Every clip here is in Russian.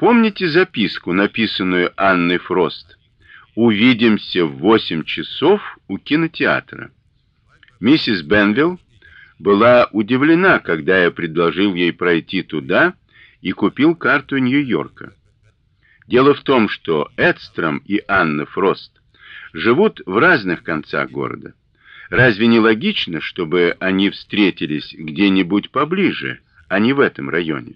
Помните записку, написанную Анной Фрост? Увидимся в восемь часов у кинотеатра. Миссис Бенвилл была удивлена, когда я предложил ей пройти туда и купил карту Нью-Йорка. Дело в том, что Эдстром и Анна Фрост живут в разных концах города. Разве не логично, чтобы они встретились где-нибудь поближе, а не в этом районе?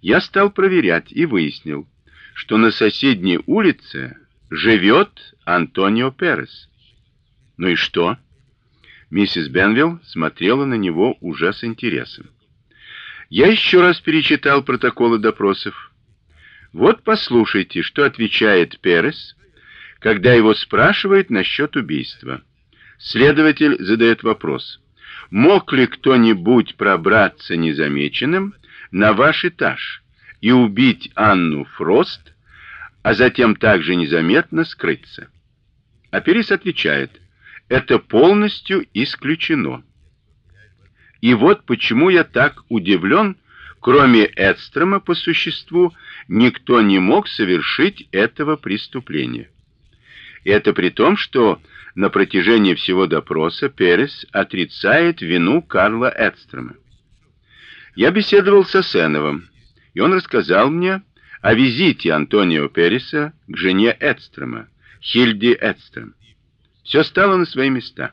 Я стал проверять и выяснил, что на соседней улице живет Антонио Перес. Ну и что? Миссис Бенвилл смотрела на него уже с интересом. Я еще раз перечитал протоколы допросов. Вот послушайте, что отвечает Перес, когда его спрашивают насчет убийства. Следователь задает вопрос: мог ли кто-нибудь пробраться незамеченным на ваш этаж и убить Анну Фрост, а затем также незаметно скрыться? А Перес отвечает: это полностью исключено. И вот почему я так удивлен, кроме Эдстрома по существу никто не мог совершить этого преступления. Это при том, что на протяжении всего допроса Перес отрицает вину Карла Эдстрома. Я беседовал со Сеновым, и он рассказал мне о визите Антонио Переса к жене Эдстрома, Хильде Эдстром. Все стало на свои места.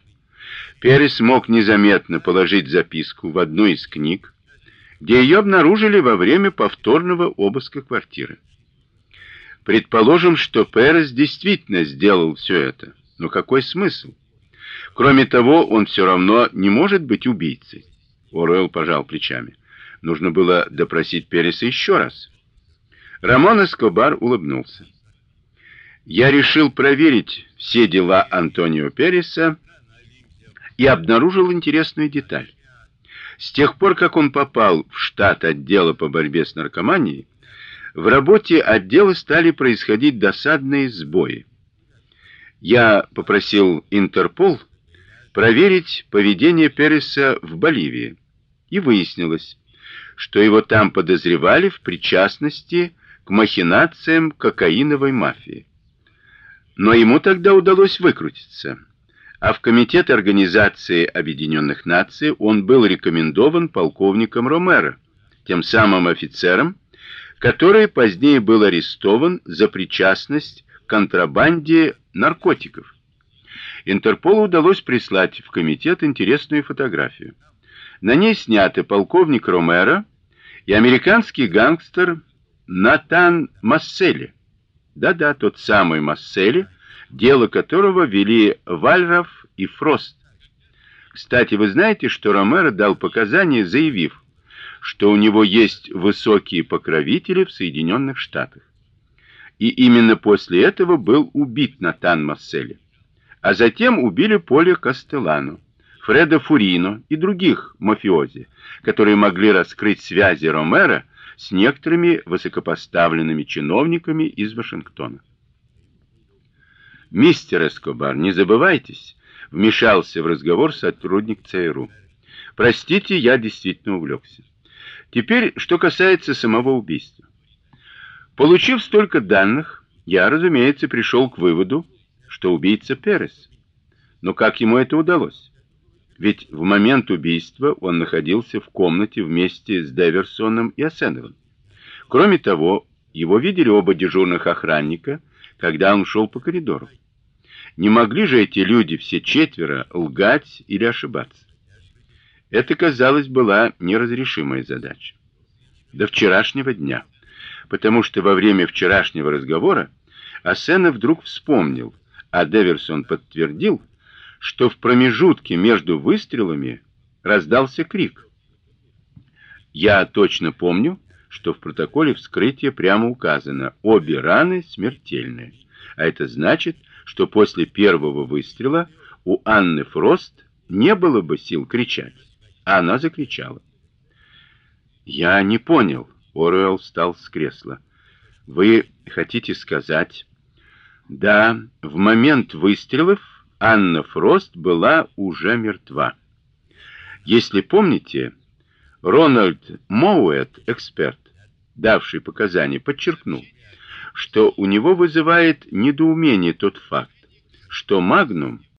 Перес мог незаметно положить записку в одну из книг, где ее обнаружили во время повторного обыска квартиры. Предположим, что Перес действительно сделал все это. Но какой смысл? Кроме того, он все равно не может быть убийцей. Оруэлл пожал плечами. Нужно было допросить Переса еще раз. Рамон Эскобар улыбнулся я решил проверить все дела Антонио Переса и обнаружил интересную деталь. С тех пор, как он попал в штат отдела по борьбе с наркоманией, в работе отдела стали происходить досадные сбои. Я попросил Интерпол проверить поведение Переса в Боливии, и выяснилось, что его там подозревали в причастности к махинациям кокаиновой мафии. Но ему тогда удалось выкрутиться. А в комитет Организации Объединенных Наций он был рекомендован полковником Ромеро, тем самым офицером, который позднее был арестован за причастность к контрабанде наркотиков. Интерполу удалось прислать в комитет интересную фотографию. На ней сняты полковник Ромеро и американский гангстер Натан Массели. Да-да, тот самый Массели, дело которого вели Вальров и Фрост. Кстати, вы знаете, что Ромеро дал показания, заявив, что у него есть высокие покровители в Соединенных Штатах. И именно после этого был убит Натан Массели. А затем убили Поля Кастеллано, Фреда Фурино и других мафиози, которые могли раскрыть связи Ромеро с некоторыми высокопоставленными чиновниками из Вашингтона. Мистер Эскобар, не забывайтесь, вмешался в разговор сотрудник ЦРУ. Простите, я действительно увлекся. Теперь, что касается самого убийства. Получив столько данных, я, разумеется, пришел к выводу, что убийца Перес. Но как ему это удалось? Ведь в момент убийства он находился в комнате вместе с Деверсоном и Асеновым. Кроме того, его видели оба дежурных охранника, когда он шел по коридору. Не могли же эти люди все четверо лгать или ошибаться? Это, казалось, была неразрешимая задача. До вчерашнего дня, потому что во время вчерашнего разговора Асенов вдруг вспомнил, а Деверсон подтвердил, что в промежутке между выстрелами раздался крик. Я точно помню, что в протоколе вскрытия прямо указано: обе раны смертельные. А это значит, что после первого выстрела у Анны Фрост не было бы сил кричать, а она закричала. Я не понял. Оруэлл встал с кресла. Вы хотите сказать? Да, в момент выстрелов Анна Фрост была уже мертва. Если помните, Рональд Моуэт, эксперт, давший показания, подчеркнул, что у него вызывает недоумение тот факт, что Магнум